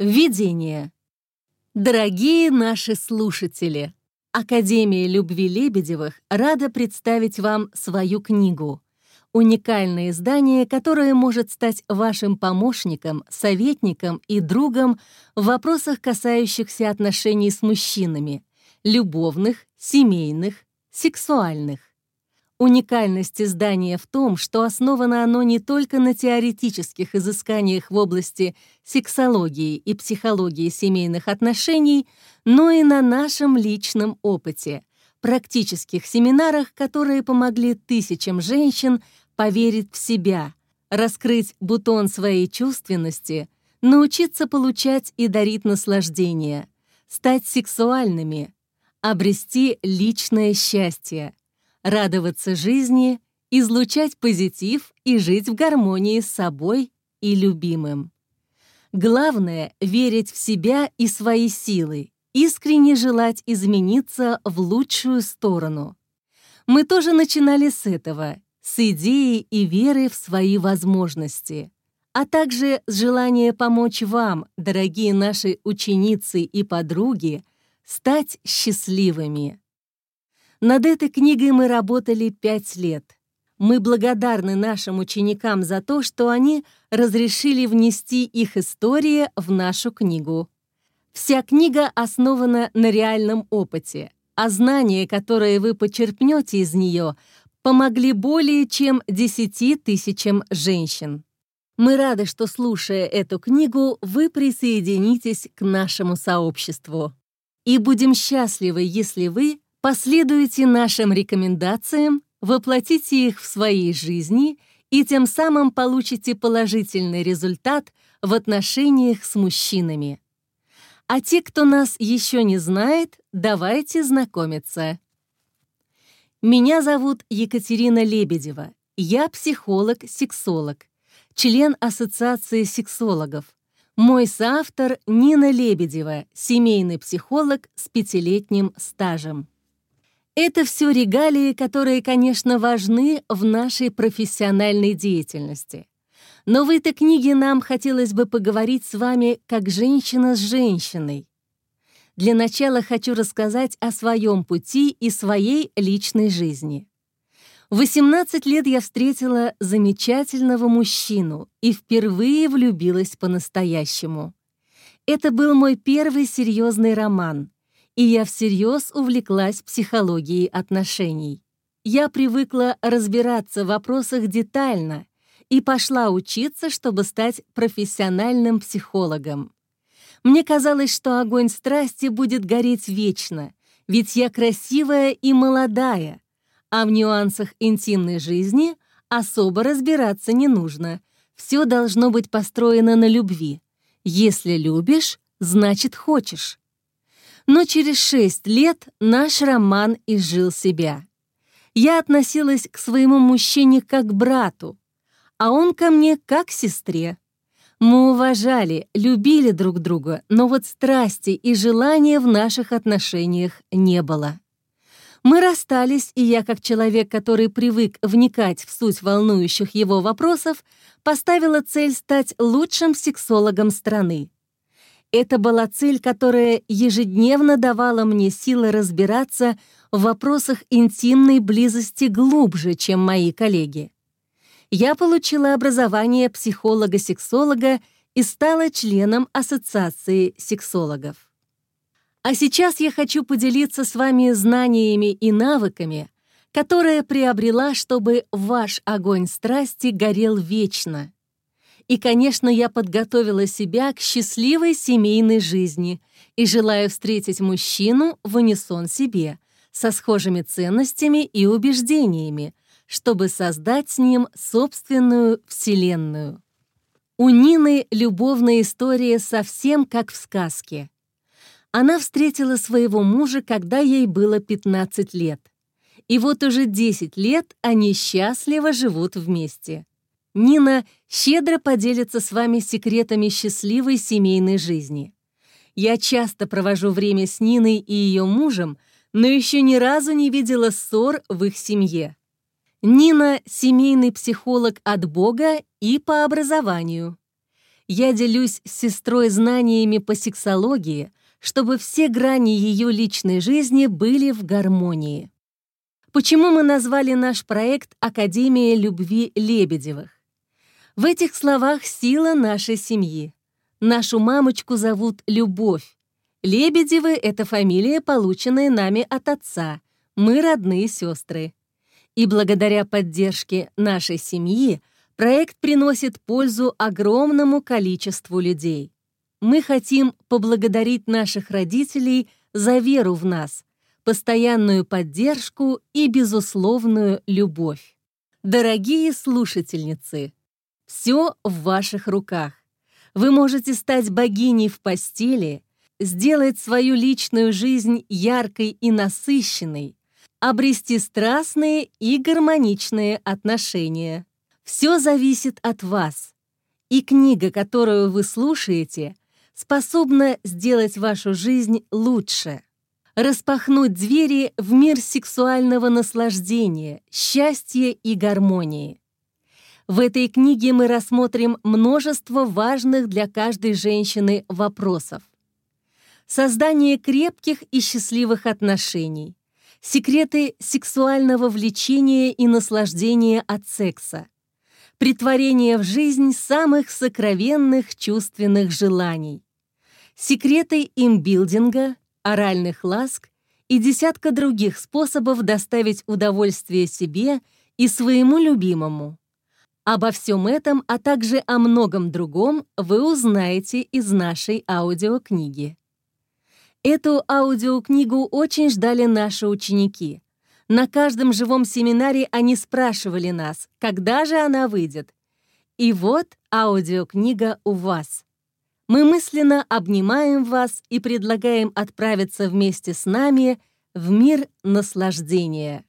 Введение. Дорогие наши слушатели, Академия любви Лебедевых рада представить вам свою книгу. Уникальное издание, которое может стать вашим помощником, советником и другом в вопросах, касающихся отношений с мужчинами, любовных, семейных, сексуальных. Уникальность издания в том, что основано оно не только на теоретических изысканиях в области сексологии и психологии семейных отношений, но и на нашем личном опыте, практических семинарах, которые помогли тысячам женщин поверить в себя, раскрыть бутон своей чувственности, научиться получать и дарить наслаждение, стать сексуальными, обрести личное счастье, радоваться жизни, излучать позитив и жить в гармонии с собой и любимым. Главное — верить в себя и свои силы, искренне желать измениться в лучшую сторону. Мы тоже начинали с этого, с идеи и веры в свои возможности, а также с желания помочь вам, дорогие наши ученицы и подруги, стать счастливыми. Над этой книгой мы работали пять лет. Мы благодарны нашим ученикам за то, что они разрешили внести их истории в нашу книгу. Вся книга основана на реальном опыте, а знания, которые вы почерпнете из нее, помогли более чем 10 тысячам женщин. Мы рады, что, слушая эту книгу, вы присоединитесь к нашему сообществу. И будем счастливы, если вы Последуйте нашим рекомендациям, воплотите их в своей жизни и тем самым получите положительный результат в отношениях с мужчинами. А те, кто нас еще не знает, давайте знакомиться. Меня зовут Екатерина Лебедева. Я психолог-сексолог, член Ассоциации сексологов. Мой соавтор Нина Лебедева, семейный психолог с пятилетним стажем. Это все регалии, которые, конечно, важны в нашей профессиональной деятельности. Но в этой книге нам хотелось бы поговорить с вами как женщина с женщиной. Для начала хочу рассказать о своем пути и своей личной жизни. В 18 лет я встретила замечательного мужчину и впервые влюбилась по-настоящему. Это был мой первый серьезный роман — и я всерьез увлеклась психологией отношений. Я привыкла разбираться в вопросах детально и пошла учиться, чтобы стать профессиональным психологом. Мне казалось, что огонь страсти будет гореть вечно, ведь я красивая и молодая, а в нюансах интимной жизни особо разбираться не нужно. Все должно быть построено на любви. Если любишь, значит хочешь но через шесть лет наш роман изжил себя. Я относилась к своему мужчине как к брату, а он ко мне как к сестре. Мы уважали, любили друг друга, но вот страсти и желания в наших отношениях не было. Мы расстались, и я, как человек, который привык вникать в суть волнующих его вопросов, поставила цель стать лучшим сексологом страны. Это была цель, которая ежедневно давала мне силы разбираться в вопросах интимной близости глубже, чем мои коллеги. Я получила образование психолога-сексолога и стала членом Ассоциации сексологов. А сейчас я хочу поделиться с вами знаниями и навыками, которые приобрела, чтобы ваш огонь страсти горел вечно, и, конечно, я подготовила себя к счастливой семейной жизни и желаю встретить мужчину в унисон себе, со схожими ценностями и убеждениями, чтобы создать с ним собственную вселенную. У Нины любовная история совсем как в сказке. Она встретила своего мужа, когда ей было 15 лет. И вот уже 10 лет они счастливо живут вместе. Нина щедро поделится с вами секретами счастливой семейной жизни. Я часто провожу время с Ниной и ее мужем, но еще ни разу не видела ссор в их семье. Нина — семейный психолог от Бога и по образованию. я делюсь с сестрой знаниями по сексологии, чтобы все грани ее личной жизни были в гармонии. Почему мы назвали наш проект «Академия любви Лебедевых»? В этих словах сила нашей семьи. Нашу мамочку зовут Любовь. Лебедевы — это фамилия, полученная нами от отца. Мы родные сестры. И благодаря поддержке нашей семьи проект приносит пользу огромному количеству людей. Мы хотим поблагодарить наших родителей за веру в нас, постоянную поддержку и безусловную любовь. Дорогие слушательницы, все в ваших руках. Вы можете стать богиней в постели, сделать свою личную жизнь яркой и насыщенной, обрести страстные и гармоничные отношения. Все зависит от вас. И книга, которую вы слушаете, способна сделать вашу жизнь лучше. Распахнуть двери в мир сексуального наслаждения, счастья и гармонии. В этой книге мы рассмотрим множество важных для каждой женщины вопросов. Создание крепких и счастливых отношений – секреты сексуального влечения и наслаждения от секса, притворение в жизнь самых сокровенных чувственных желаний, секреты имбилдинга, оральных ласк и десятка других способов доставить удовольствие себе и своему любимому. Обо всем этом, а также о многом другом вы узнаете из нашей аудиокниги. Эту аудиокнигу очень ждали наши ученики. На каждом живом семинаре они спрашивали нас, когда же она выйдет. И вот аудиокнига у вас. Мы мысленно обнимаем вас и предлагаем отправиться вместе с нами в мир наслаждения.